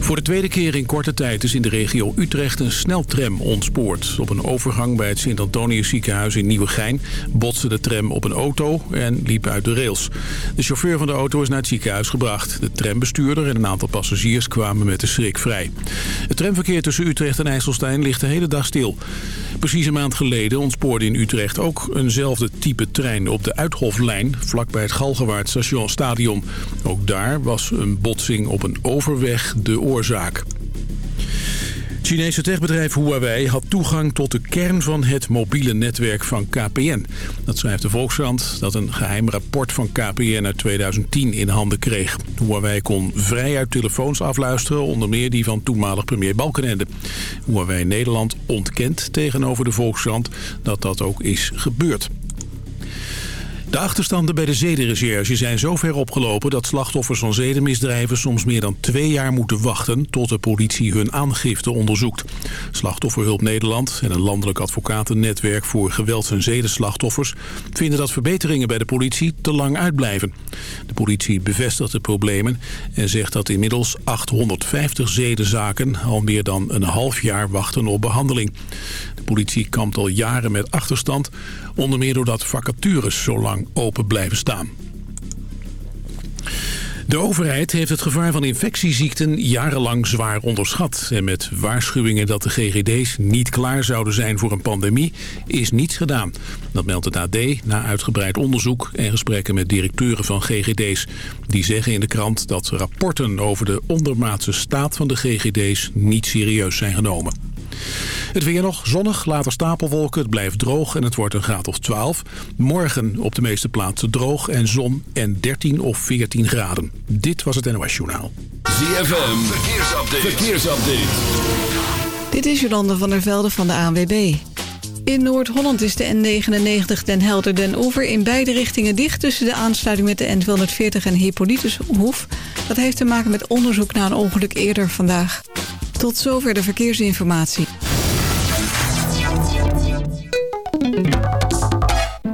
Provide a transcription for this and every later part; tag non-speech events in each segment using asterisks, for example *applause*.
Voor de tweede keer in korte tijd is in de regio Utrecht een sneltram ontspoord. Op een overgang bij het Sint-Antonius ziekenhuis in Nieuwegein botste de tram op een auto en liep uit de rails. De chauffeur van de auto is naar het ziekenhuis gebracht. De trambestuurder en een aantal passagiers kwamen met de schrik vrij. Het tramverkeer tussen Utrecht en IJsselstein ligt de hele dag stil. Precies een maand geleden ontspoorde in Utrecht ook eenzelfde type trein op de Uithoflijn, vlakbij het Galgenwaard station Stadion. Ook daar was een botsing op een overweg de oorzaak. Het Chinese techbedrijf Huawei had toegang tot de kern van het mobiele netwerk van KPN. Dat schrijft de Volkskrant dat een geheim rapport van KPN uit 2010 in handen kreeg. Huawei kon vrij uit telefoons afluisteren, onder meer die van toenmalig premier Balkenende. Huawei Nederland ontkent tegenover de Volkskrant dat dat ook is gebeurd. De achterstanden bij de zedenrecherche zijn zo ver opgelopen... dat slachtoffers van zedenmisdrijven soms meer dan twee jaar moeten wachten... tot de politie hun aangifte onderzoekt. Slachtofferhulp Nederland en een landelijk advocatennetwerk... voor gewelds- en zedenslachtoffers vinden dat verbeteringen bij de politie te lang uitblijven. De politie bevestigt de problemen en zegt dat inmiddels 850 zedenzaken... al meer dan een half jaar wachten op behandeling. Politie kampt al jaren met achterstand... onder meer doordat vacatures zo lang open blijven staan. De overheid heeft het gevaar van infectieziekten jarenlang zwaar onderschat. En met waarschuwingen dat de GGD's niet klaar zouden zijn voor een pandemie is niets gedaan. Dat meldt het AD na uitgebreid onderzoek en gesprekken met directeuren van GGD's. Die zeggen in de krant dat rapporten over de ondermaatse staat van de GGD's niet serieus zijn genomen. Het weer nog zonnig, later stapelwolken, het blijft droog en het wordt een graad of 12. Morgen op de meeste plaatsen droog en zon en 13 of 14 graden. Dit was het NOS Journaal. ZFM, verkeersupdate. verkeersupdate. Dit is Jolande van der Velde van de ANWB. In Noord-Holland is de N99 Den Helder Den Oever in beide richtingen dicht... tussen de aansluiting met de N240 en Hippolytushoef. Dat heeft te maken met onderzoek naar een ongeluk eerder vandaag. Tot zover de verkeersinformatie.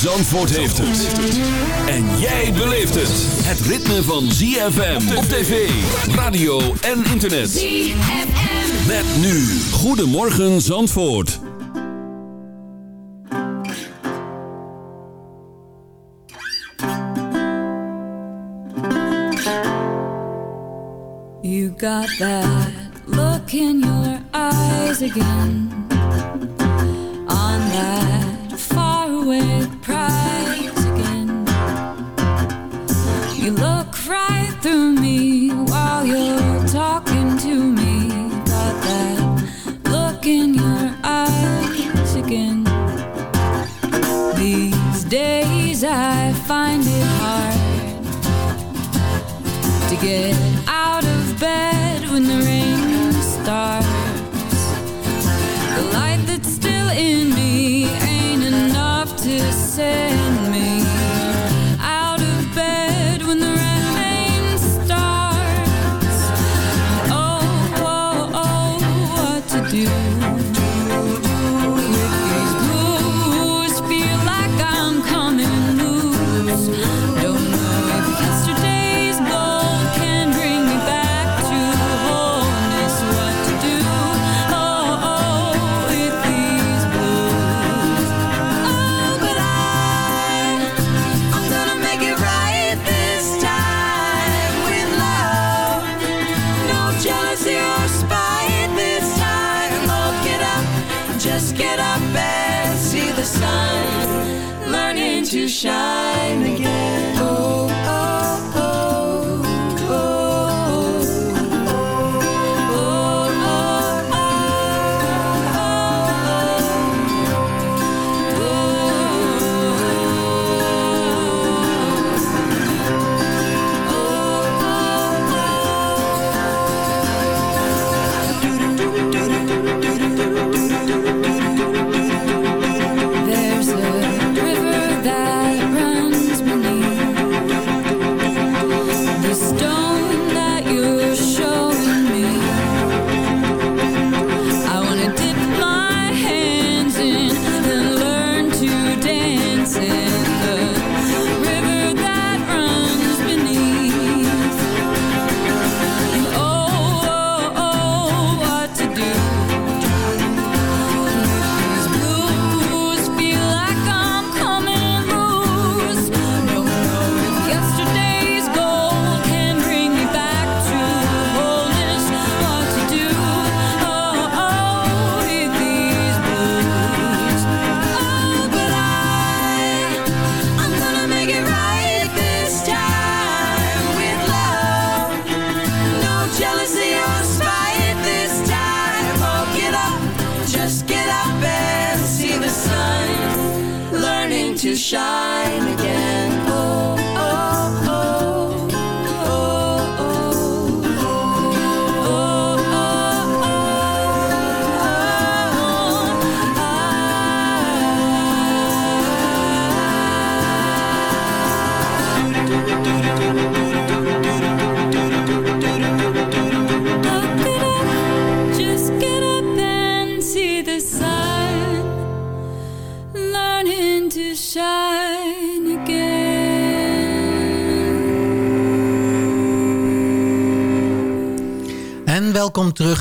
Zandvoort heeft het. En jij beleeft het. Het ritme van ZFM op tv, radio en internet. ZFM. Met nu. Goedemorgen Zandvoort. You got that look in your eyes again. On that faraway prize again. You look right through me while you're talking to me. Got that look in your eyes again. These days I find it hard to get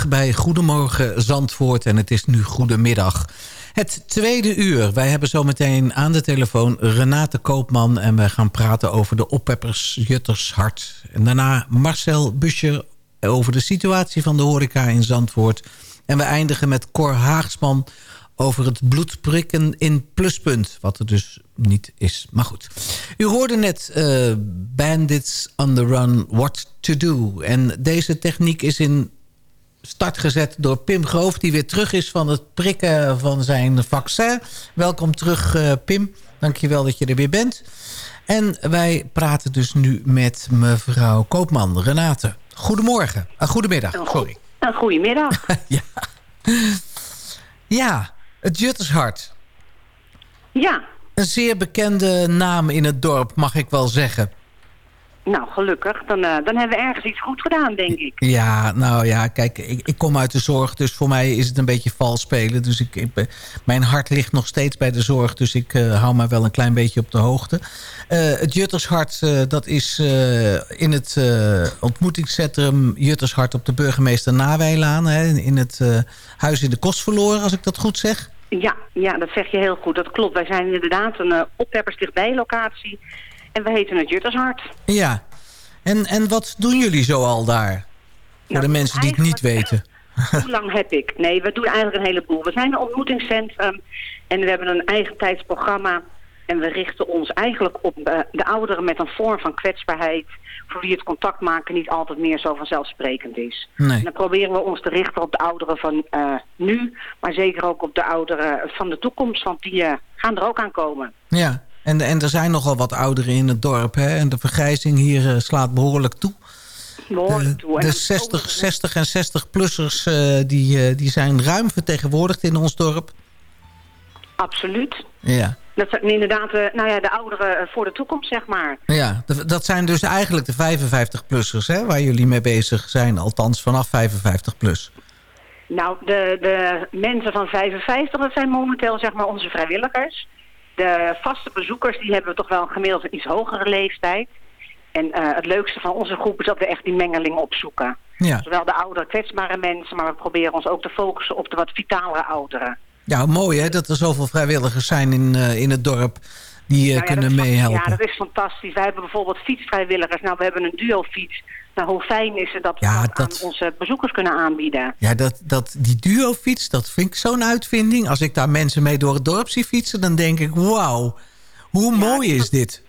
bij Goedemorgen Zandvoort. En het is nu goedemiddag. Het tweede uur. Wij hebben zometeen aan de telefoon Renate Koopman. En wij gaan praten over de oppeppers Juttershart. En daarna Marcel Buscher over de situatie van de horeca in Zandvoort. En we eindigen met Cor Haagsman over het bloedprikken in pluspunt. Wat er dus niet is. Maar goed. U hoorde net eh, Bandits on the Run, What to Do. En deze techniek is in start gezet door Pim Groof... die weer terug is van het prikken van zijn vaccin. Welkom terug, uh, Pim. Dankjewel dat je er weer bent. En wij praten dus nu met mevrouw Koopman, Renate. Goedemorgen. Uh, goedemiddag, sorry. Een goedemiddag. *laughs* *laughs* ja. ja, het Juttershart. Ja. Een zeer bekende naam in het dorp, mag ik wel zeggen. Nou, gelukkig. Dan, uh, dan hebben we ergens iets goed gedaan, denk ik. Ja, nou ja, kijk, ik, ik kom uit de zorg, dus voor mij is het een beetje vals spelen. Dus ik, ik, mijn hart ligt nog steeds bij de zorg, dus ik uh, hou mij wel een klein beetje op de hoogte. Uh, het Juttershart, dat is in het ontmoetingscentrum Juttershart op de burgemeester Nawijlaan. Hè, in het huis in de kost verloren, als ik dat goed zeg. Ja, ja, dat zeg je heel goed. Dat klopt. Wij zijn inderdaad een uh, opheppers dichtbij locatie. En we heten het Juttershart. Ja. En, en wat doen jullie zo al daar? Voor nou, de mensen die het niet weten. *laughs* Hoe lang heb ik? Nee, we doen eigenlijk een heleboel. We zijn een ontmoetingscentrum en we hebben een eigen tijdsprogramma. En we richten ons eigenlijk op uh, de ouderen met een vorm van kwetsbaarheid... voor wie het contact maken niet altijd meer zo vanzelfsprekend is. Nee. En dan proberen we ons te richten op de ouderen van uh, nu... maar zeker ook op de ouderen van de toekomst, want die uh, gaan er ook aan komen. Ja, en, en er zijn nogal wat ouderen in het dorp, hè? En de vergrijzing hier slaat behoorlijk toe. Behoorlijk toe. De, de 60, 60 en 60-plussers uh, die, uh, die zijn ruim vertegenwoordigd in ons dorp. Absoluut. Ja. Dat zijn inderdaad nou ja, de ouderen voor de toekomst, zeg maar. Ja, dat zijn dus eigenlijk de 55-plussers hè, waar jullie mee bezig zijn. Althans vanaf 55 plus. Nou, de, de mensen van 55, dat zijn momenteel zeg maar onze vrijwilligers. De vaste bezoekers, die hebben we toch wel gemiddeld een iets hogere leeftijd. En uh, het leukste van onze groep is dat we echt die mengeling opzoeken. Ja. Zowel de oudere kwetsbare mensen, maar we proberen ons ook te focussen op de wat vitalere ouderen. Ja, mooi hè, dat er zoveel vrijwilligers zijn in, uh, in het dorp die uh, nou ja, kunnen meehelpen. Ja, dat is fantastisch. Wij hebben bijvoorbeeld fietsvrijwilligers. Nou, we hebben een duo-fiets. Nou, hoe fijn is het dat we Ja, dat, dat- aan onze bezoekers kunnen aanbieden? Ja, dat, dat, die duofiets, dat vind ik zo'n uitvinding. Als ik daar mensen mee door het dorp zie fietsen, dan denk ik, wauw. Hoe mooi is dit?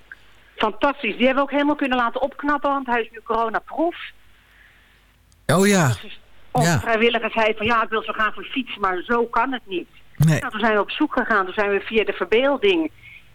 Fantastisch. Die hebben we ook helemaal kunnen laten opknappen, want hij is nu coronaproof. Oh ja. Onze Ja. vrijwilliger zei van ja, ik wil zo graag een fiets, maar zo kan het niet. Nee. Nou, toen zijn we op zoek gegaan. Toen zijn we via de verbeelding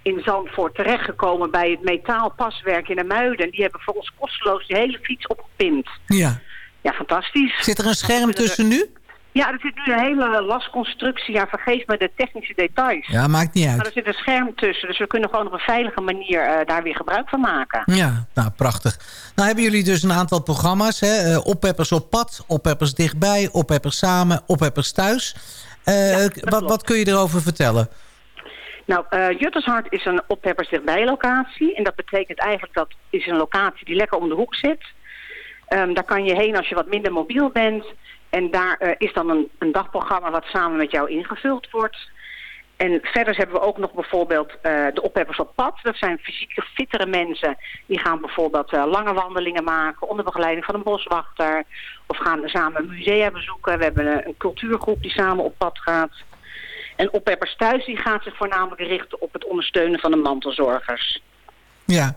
in Zandvoort terechtgekomen bij het metaalpaswerk in de Muiden. Die hebben voor ons kosteloos die hele fiets opgepimpt. Ja. Ja, fantastisch. Zit er een scherm tussen nu? Ja, er zit nu een hele lasconstructie. Ja, vergeet me de technische details. Ja, maakt niet Maar er uit. zit een scherm tussen, dus we kunnen gewoon op een veilige manier eh, daar weer gebruik van maken. Ja, nou prachtig. Nou hebben jullie dus een aantal programma's. Hè? Eh, oppeppers op pad, oppeppers dichtbij, oppeppers samen, oppeppers thuis. Eh, wat, wat kun je erover vertellen? Nou, Juttershart is een opheppers dichtbij locatie. En dat betekent eigenlijk dat is een locatie die lekker om de hoek zit. Ehm, daar kan je heen als je wat minder mobiel bent. En daar eh, is dan een, een dagprogramma wat samen met jou ingevuld wordt. En verder hebben we ook nog bijvoorbeeld eh, de opheppers op pad. Dat zijn fysiek fittere mensen. Die gaan bijvoorbeeld lange wandelingen maken onder begeleiding van een boswachter. Of gaan samen musea bezoeken. We hebben een cultuurgroep die samen op pad gaat. En opheppers thuis die gaat zich voornamelijk richten op het ondersteunen van de mantelzorgers. Ja.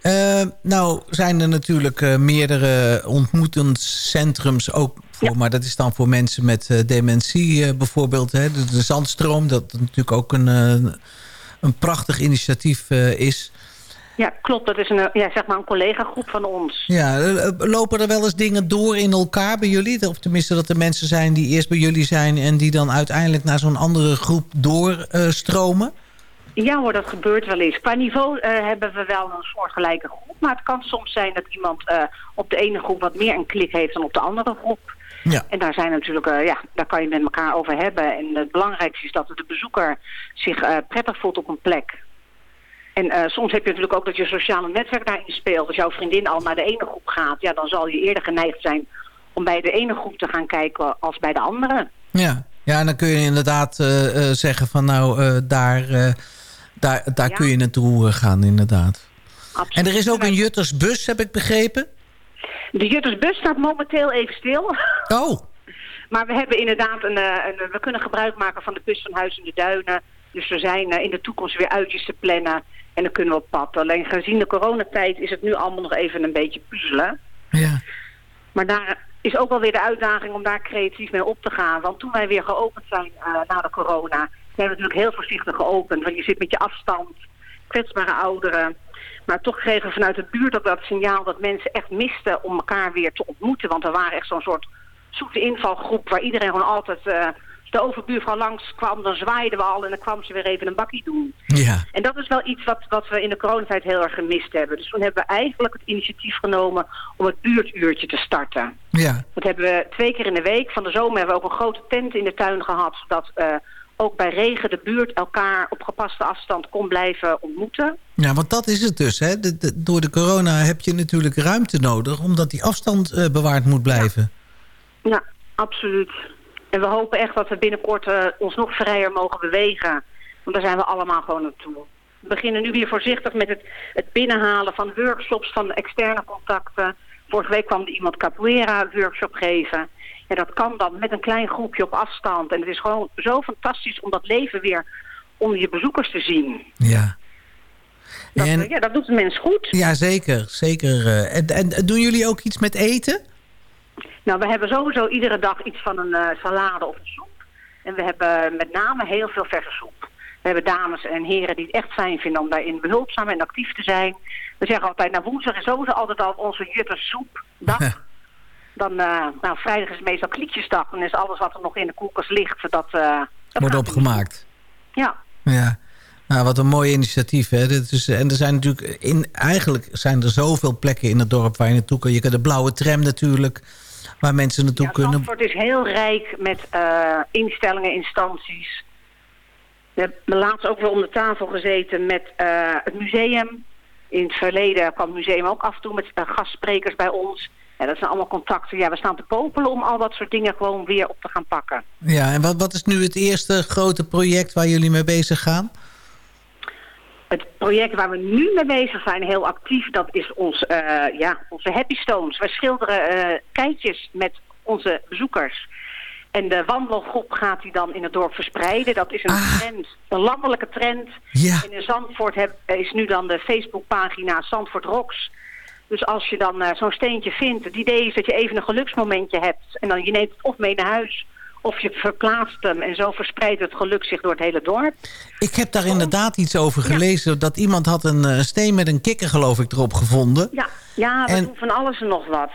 Eh, nou zijn er natuurlijk eh, meerdere ontmoetingscentrums ook voor, Ja. maar dat is dan voor mensen met eh, dementie bijvoorbeeld. Hè? De, de Zandstroom, dat natuurlijk ook een, een prachtig initiatief is. Ja, klopt. Dat is een, eh, ja, zeg maar een collega-groep van ons. Ja, eh, eh, lopen er wel eens dingen door in elkaar bij jullie? Of tenminste dat er mensen zijn die eerst bij jullie zijn... en die dan uiteindelijk naar zo'n andere groep doorstromen? Ja hoor, dat gebeurt wel eens. Qua niveau hebben we wel een soortgelijke groep. Maar het kan soms zijn dat iemand op de ene groep wat meer een klik heeft dan op de andere groep. ja. En daar zijn natuurlijk, ja, daar kan je met elkaar over hebben. En het belangrijkste is dat de bezoeker zich prettig voelt op een plek. En eh, soms heb je natuurlijk ook dat je sociale netwerk daarin speelt. Als jouw vriendin al naar de ene groep gaat, ja, dan zal je eerder geneigd zijn om bij de ene groep te gaan kijken als bij de andere. Ja, ja en dan kun je inderdaad eh, eh, zeggen van nou, daar, daar, daar Ja. kun je naartoe gaan inderdaad. Absoluut. En er is ook een Juttersbus, heb ik begrepen. De Juttersbus staat momenteel even stil. Oh, *laughs* Maar we hebben inderdaad een, een, we kunnen gebruik maken van de bus van Huis in de Duinen. Dus er zijn eh, in de toekomst weer uitjes te plannen. En dan kunnen we op pad. Alleen gezien de coronatijd is het nu allemaal nog even een beetje puzzelen. ja. Maar daar is ook wel weer de uitdaging om daar creatief mee op te gaan. Want toen wij weer geopend zijn eh, na de corona, zijn we natuurlijk heel voorzichtig geopend. Want je zit met je afstand, kwetsbare ouderen. Maar toch kregen we vanuit de buurt ook dat signaal dat mensen echt misten om elkaar weer te ontmoeten. Want er waren echt zo'n soort zoete invalgroep waar iedereen gewoon altijd... eh, de overbuurvrouw langs kwam, dan zwaaiden we al en dan kwam ze weer even een bakkie doen. Ja, En dat is wel iets wat, wat we in de coronatijd heel erg gemist hebben. Dus toen hebben we eigenlijk het initiatief genomen om het buurtuurtje te starten. ja. Dat hebben we twee keer in de week. Van de zomer hebben we ook een grote tent in de tuin gehad. Zodat eh, ook bij regen de buurt elkaar op gepaste afstand kon blijven ontmoeten. Ja, want dat is het dus. Hè? De- de- door de corona heb je natuurlijk ruimte nodig... omdat die afstand eh, bewaard moet blijven. Ja, absoluut. En we hopen echt dat we binnenkort eh, ons nog vrijer mogen bewegen. Want daar zijn we allemaal gewoon naartoe. We beginnen nu weer voorzichtig met het, het binnenhalen van workshops, van externe contacten. Vorige week kwam er iemand capoeira workshop geven. En dat kan dan met een klein groepje op afstand. En het is gewoon zo fantastisch om dat leven weer onder je bezoekers te zien. Ja. Dat, En- eh, ja, dat doet de mens goed. Ja, zeker. zeker. eh. En, en doen jullie ook iets met eten? Nou, we hebben sowieso iedere dag iets van een eh, salade of een soep. En we hebben met name heel veel verse soep. We hebben dames en heren die het echt fijn vinden om daarin behulpzaam en actief te zijn. We zeggen altijd, nou woensdag is sowieso altijd al onze juttersoepdag. *laughs* Dan, eh, nou, vrijdag is meestal klietjesdag. Dan is alles wat er nog in de koelkast ligt, dat, eh, dat Wordt opgemaakt. Ja, Ja. Nou, wat een mooi initiatief. Hè? Dit is, en er zijn natuurlijk in, eigenlijk zijn er zoveel plekken in het dorp waar je naartoe kan. Je kan de blauwe tram natuurlijk, waar mensen naartoe ja kunnen. Zandvoort is heel rijk met eh, instellingen, instanties. We hebben laatst ook weer om de tafel gezeten met eh, het museum. In het verleden kwam het museum ook af en toe met eh, gastsprekers bij ons. Ja, dat zijn allemaal contacten. Ja, we staan te popelen om al dat soort dingen gewoon weer op te gaan pakken. Ja, en wat, wat is nu het eerste grote project waar jullie mee bezig gaan? Het project waar we nu mee bezig zijn, heel actief, dat is ons, eh, ja, onze Happy Stones. Wij schilderen eh keitjes met onze bezoekers. En de wandelgroep gaat die dan in het dorp verspreiden. Dat is een Ah. trend, een landelijke trend. Ja. En in Zandvoort heb, is nu dan de Facebookpagina Zandvoort Rocks. Dus als je dan eh, zo'n steentje vindt, het idee is dat je even een geluksmomentje hebt. En dan je neemt het of mee naar huis, of je verplaatst hem. En zo verspreidt het geluk zich door het hele dorp. Ik heb daar inderdaad iets over gelezen. Dat iemand had een eh, steen met een kikker geloof ik erop gevonden. Ja, ja we En- doen van alles en nog wat.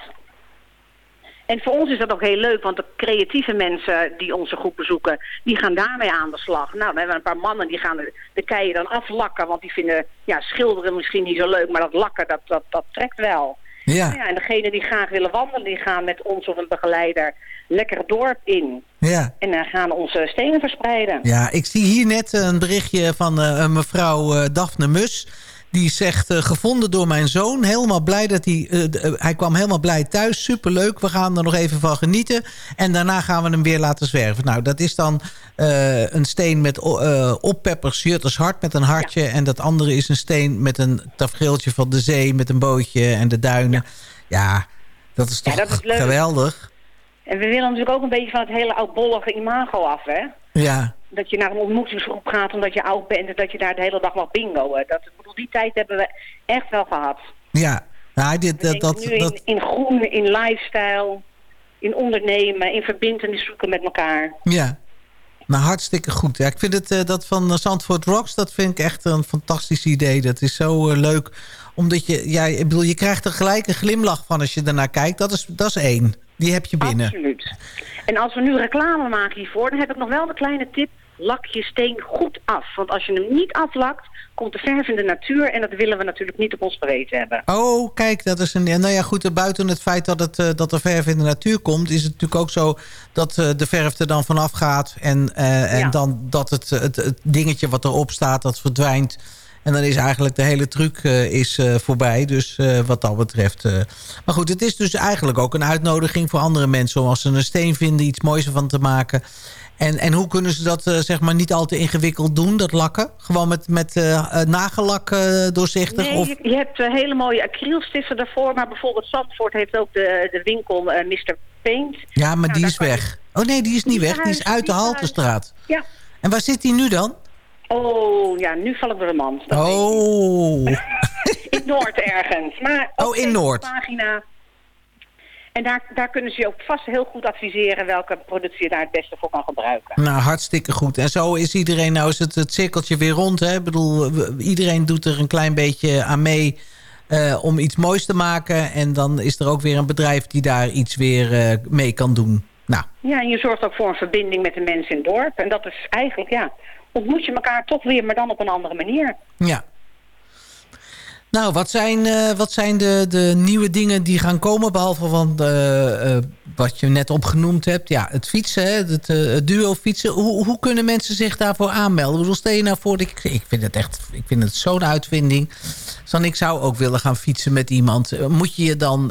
En voor ons is dat ook heel leuk, want de creatieve mensen die onze groep bezoeken, die gaan daarmee aan de slag. Nou, dan hebben we een paar mannen die gaan de, de keien dan aflakken, want die vinden, ja, schilderen misschien niet zo leuk, maar dat lakken, dat, dat, dat trekt wel. Ja, Nou ja, en degenen die graag willen wandelen, die gaan met ons of een begeleider lekker het dorp in. ja. En dan gaan onze stenen verspreiden. Ja, ik zie hier net een berichtje van eh, een mevrouw eh, Daphne Mus. Die zegt, eh, gevonden door mijn zoon. Helemaal blij dat hij... eh, eh, hij kwam helemaal blij thuis. Superleuk. We gaan er nog even van genieten. En daarna gaan we hem weer laten zwerven. Nou, dat is dan een steen met oppeppers, jutters hart met een hartje. En dat andere is een steen met een tafereeltje van de zee... met een bootje en de duinen. Ja, dat is Ja, toch dat is leuk. geweldig. En we willen natuurlijk ook een beetje van het hele oudbollige imago af, hè? Ja, dat je naar een ontmoetingsgroep gaat omdat je oud bent en dat je daar de hele dag mag bingoen. Dat, bedoel, die tijd hebben we echt wel gehad. ja. Nou, dit, dat, dat, nu dat, in, in groen, in lifestyle, in ondernemen, in verbindenis zoeken met elkaar. Ja. Nou, hartstikke goed. Ja, ik vind het, eh, dat van eh, Zandvoort Rocks, dat vind ik echt een fantastisch idee. Dat is zo eh, leuk. Omdat je, ja, ik bedoel, je krijgt er gelijk een glimlach van als je ernaar kijkt. Dat is, dat is één. Die heb je binnen. Absoluut. En als we nu reclame maken hiervoor, dan heb ik nog wel de kleine tip. Lak je steen goed af. Want als je hem niet aflakt, komt de verf in de natuur. En dat willen we natuurlijk niet op ons geweten hebben. Oh, kijk, dat is een... Nou ja, goed, buiten het feit dat, het, eh, dat de verf in de natuur komt... is het natuurlijk ook zo dat eh, de verf er dan vanaf gaat... en, eh, en Ja. dan dat het, het, het dingetje wat erop staat, dat verdwijnt... En dan is eigenlijk de hele truc is, voorbij. Dus wat dat betreft... Maar goed, het is dus eigenlijk ook een uitnodiging voor andere mensen... om als ze een steen vinden iets moois ervan te maken... En, en hoe kunnen ze dat eh, zeg maar niet al te ingewikkeld doen, dat lakken? Gewoon met, met eh, nagellak doorzichtig? Nee, of... je, je hebt hele mooie acrylstiffen daarvoor. Maar bijvoorbeeld Zandvoort heeft ook de, de winkel Mr. Paint. Ja, maar Nou, die is je- weg. Oh nee, die is niet Die weg. Die is uit de Haltestraat. Ja. En waar zit die nu dan? Oh, ja, nu val ik door de ik Oh. *laughs* In Noord ergens. Maar Oh, in Noord. Pagina. En daar, daar kunnen ze je ook vast heel goed adviseren welke productie je daar het beste voor kan gebruiken. Nou, hartstikke goed. En zo is iedereen, nou is het, het cirkeltje weer rond. Hè? Ik bedoel, iedereen doet er een klein beetje aan mee eh, om iets moois te maken. En dan is er ook weer een bedrijf die daar iets weer eh, mee kan doen. Nou, Ja, en je zorgt ook voor een verbinding met de mensen in het dorp. En dat is eigenlijk, ja, ontmoet je elkaar toch weer, maar dan op een andere manier. ja. Nou, wat zijn, eh, wat zijn de, de nieuwe dingen die gaan komen? Behalve van eh, eh, wat je net opgenoemd hebt. Ja, het fietsen, het, het duo fietsen. Hoe, hoe kunnen mensen zich daarvoor aanmelden? Bedoel, stel je nou voor, ik, ik vind het echt ik vind het zo'n uitvinding. Dan ik zou ook willen gaan fietsen met iemand. Moet je je dan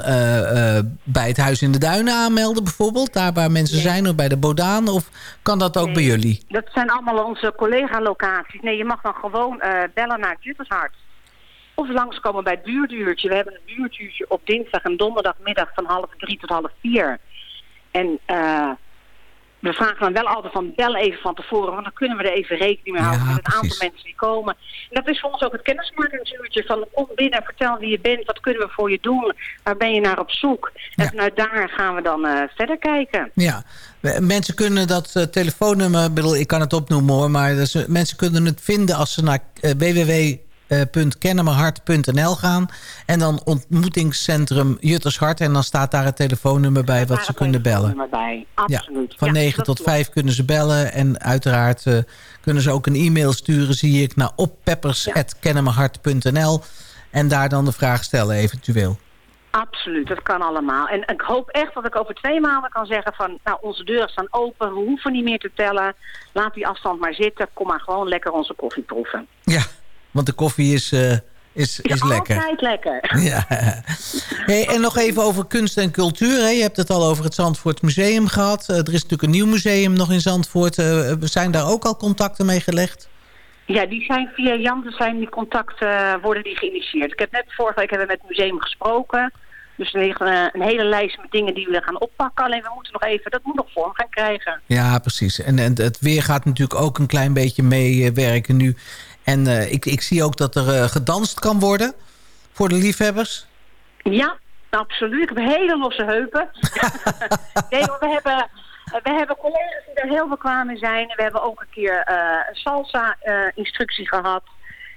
bij het Huis in de Duinen aanmelden bijvoorbeeld? Daar waar mensen zijn, of bij de Bodaan? Of kan dat ook bij jullie? Dat zijn allemaal onze collega-locaties. Nee, je mag dan gewoon bellen naar Juttershart. Of langskomen bij het buurtuurtje. We hebben een buurtuurtje op dinsdag en donderdagmiddag van half drie tot half vier. En eh, we vragen dan wel altijd van bel even van tevoren, want dan kunnen we er even rekening mee Ja, houden met het aantal mensen die komen. En dat is voor ons ook het kennismakingsuurtje van kom binnen, vertel wie je bent, wat kunnen we voor je doen, waar ben je naar op zoek. En vanuit daar gaan we dan eh, verder kijken. Ja, mensen kunnen dat eh, telefoonnummer, ik bedoel, ik kan het opnoemen hoor, maar dus, mensen kunnen het vinden als ze naar eh, www.kennemerhart.nl gaan en dan ontmoetingscentrum Juttershart en dan staat daar het telefoonnummer bij wat ze kunnen bellen. Ja, van Ja, 9 dat tot klopt. 5 kunnen ze bellen. En uiteraard eh, kunnen ze ook een e-mail sturen, zie ik, naar oppeppers.kennemerhart.nl. En daar dan de vraag stellen eventueel. Absoluut, dat kan allemaal. En ik hoop echt dat ik over twee maanden kan zeggen van... nou, onze deuren staan open, we hoeven niet meer te tellen. Laat die afstand maar zitten, kom maar gewoon lekker onze koffie proeven. Ja, want de koffie is, eh, is, is lekker. Altijd lekker. *laughs* Ja. Hey, en nog even over kunst en cultuur. Hè. Je hebt het al over het Zandvoort Museum gehad. Eh, er is natuurlijk een nieuw museum nog in Zandvoort. Eh, zijn daar ook al contacten mee gelegd? Ja, die zijn via Jan, zijn die contacten, worden die geïnitieerd. Ik heb net vorige week hebben we met het museum gesproken. Dus er ligt een hele lijst met dingen die we gaan oppakken. Alleen we moeten nog even, dat moet nog vorm gaan krijgen. Ja, precies. En, en het weer gaat natuurlijk ook een klein beetje meewerken nu. En eh, ik, ik zie ook dat er eh, gedanst kan worden voor de liefhebbers. Ja, absoluut. Ik heb hele losse heupen. *laughs* nee, maar we hebben, we hebben collega's die er heel bekwaam in zijn. We hebben ook een keer eh, een salsa-instructie gehad.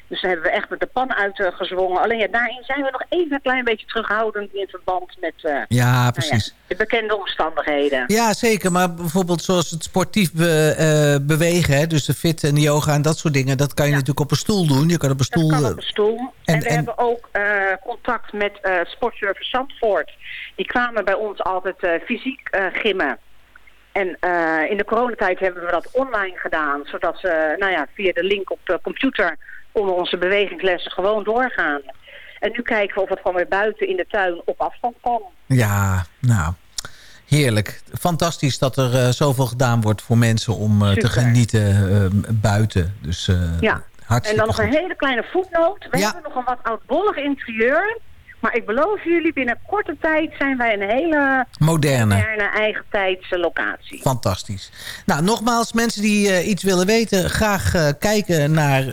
Dus dan hebben we echt met de pan uitgezwongen. Alleen ja, daarin zijn we nog even een klein beetje terughoudend in verband met eh, Ja, nou ja, precies. de bekende omstandigheden. Ja, zeker. Maar bijvoorbeeld zoals het sportief be- eh, bewegen... Hè, dus de fit en de yoga en dat soort dingen... dat kan je Ja. natuurlijk op een stoel doen. Je kan op een stoel... Dat kan eh, op een stoel. En, en- we en- hebben ook eh, contact met eh Sportservice Zandvoort. Die kwamen bij ons altijd eh, fysiek eh, gimmen. En eh, in de coronatijd hebben we dat online gedaan. Zodat ze nou ja, via de link op de computer onder onze bewegingslessen gewoon doorgaan. En nu kijken we of het gewoon weer buiten in de tuin op afstand kan. Ja, nou, heerlijk. Fantastisch dat er eh, zoveel gedaan wordt voor mensen om eh, te genieten eh, buiten. Dus Ja. En dan nog een hele kleine voetnoot. We Ja. hebben nog een wat oudbollig interieur. Maar ik beloof jullie, binnen korte tijd zijn wij een hele Moderne. moderne eigen tijdse locatie. Fantastisch. Nou, nogmaals, mensen die iets willen weten... graag kijken naar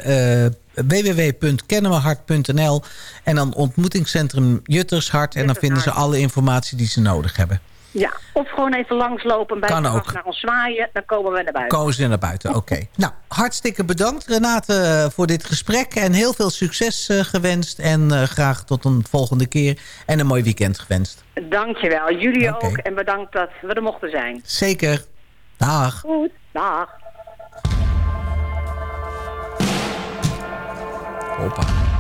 www.kennenwehart.nl... en dan ontmoetingscentrum Juttershart... en dan vinden ze alle informatie die ze nodig hebben. Ja, of gewoon even langslopen bij Kan de ook. naar ons zwaaien. Dan komen we naar buiten. Komen ze naar buiten, oké. *laughs* Nou, hartstikke bedankt Renate eh, voor dit gesprek... en heel veel succes eh, gewenst... en eh, graag tot een volgende keer en een mooi weekend gewenst. Dankjewel. Jullie ook. En bedankt dat we er mochten zijn. Zeker. Dag. Goed. Dag. 欧巴。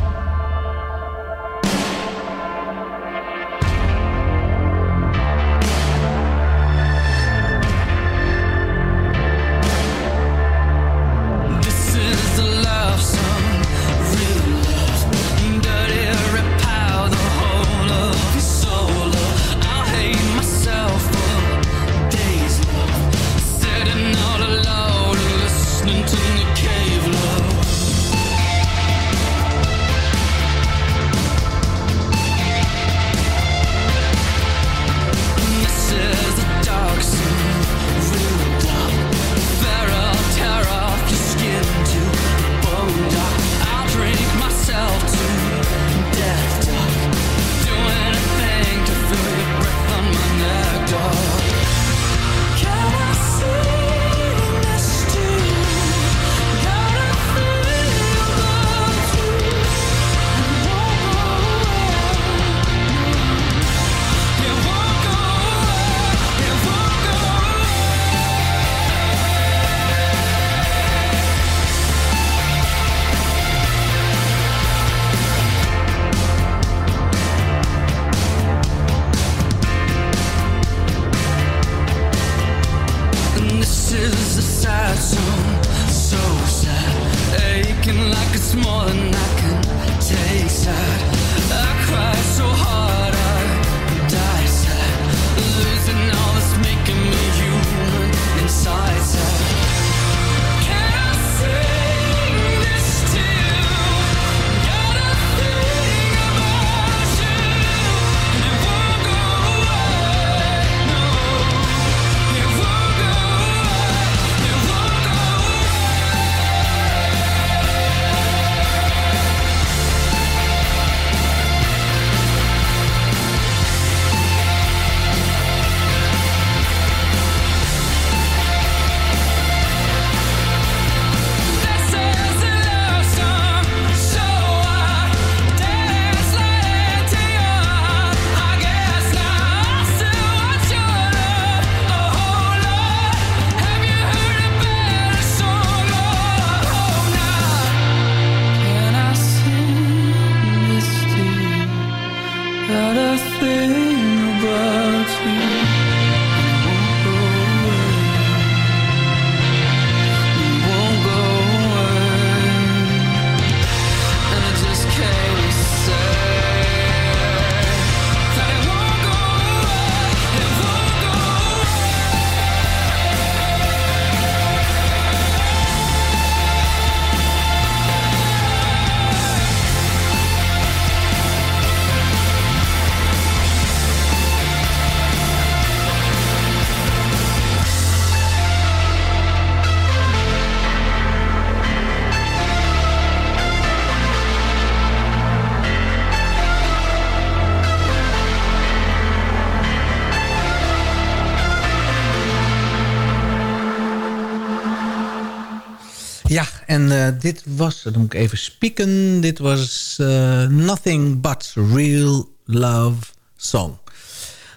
En eh, dit was, dan moet ik even spieken. Dit was eh, Nothing But Real Love Song.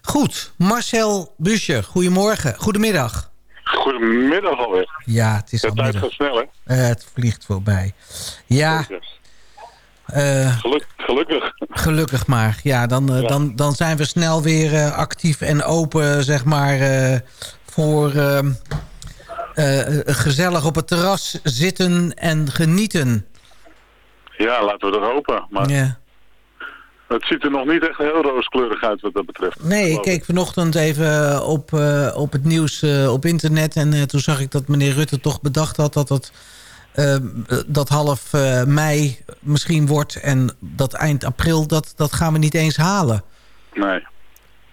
Goed, Marcel Buscher, goedemorgen, goedemiddag. Goedemiddag alweer. Ja, het is De tijd gaat snel, hè? Eh, het vliegt voorbij. Ja, eh, Geluk, gelukkig. gelukkig maar. Ja, dan, Ja. Dan, dan zijn we snel weer actief en open, zeg maar, voor gezellig op het terras zitten en genieten. Ja, laten we dat hopen. Maar Ja. het ziet er nog niet echt heel rooskleurig uit wat dat betreft. Nee, ik keek vanochtend even op, eh, op het nieuws eh, op internet... en eh, toen zag ik dat meneer Rutte toch bedacht had... dat het eh, dat half eh, mei misschien wordt... en dat eind april, dat, dat gaan we niet eens halen. Nee.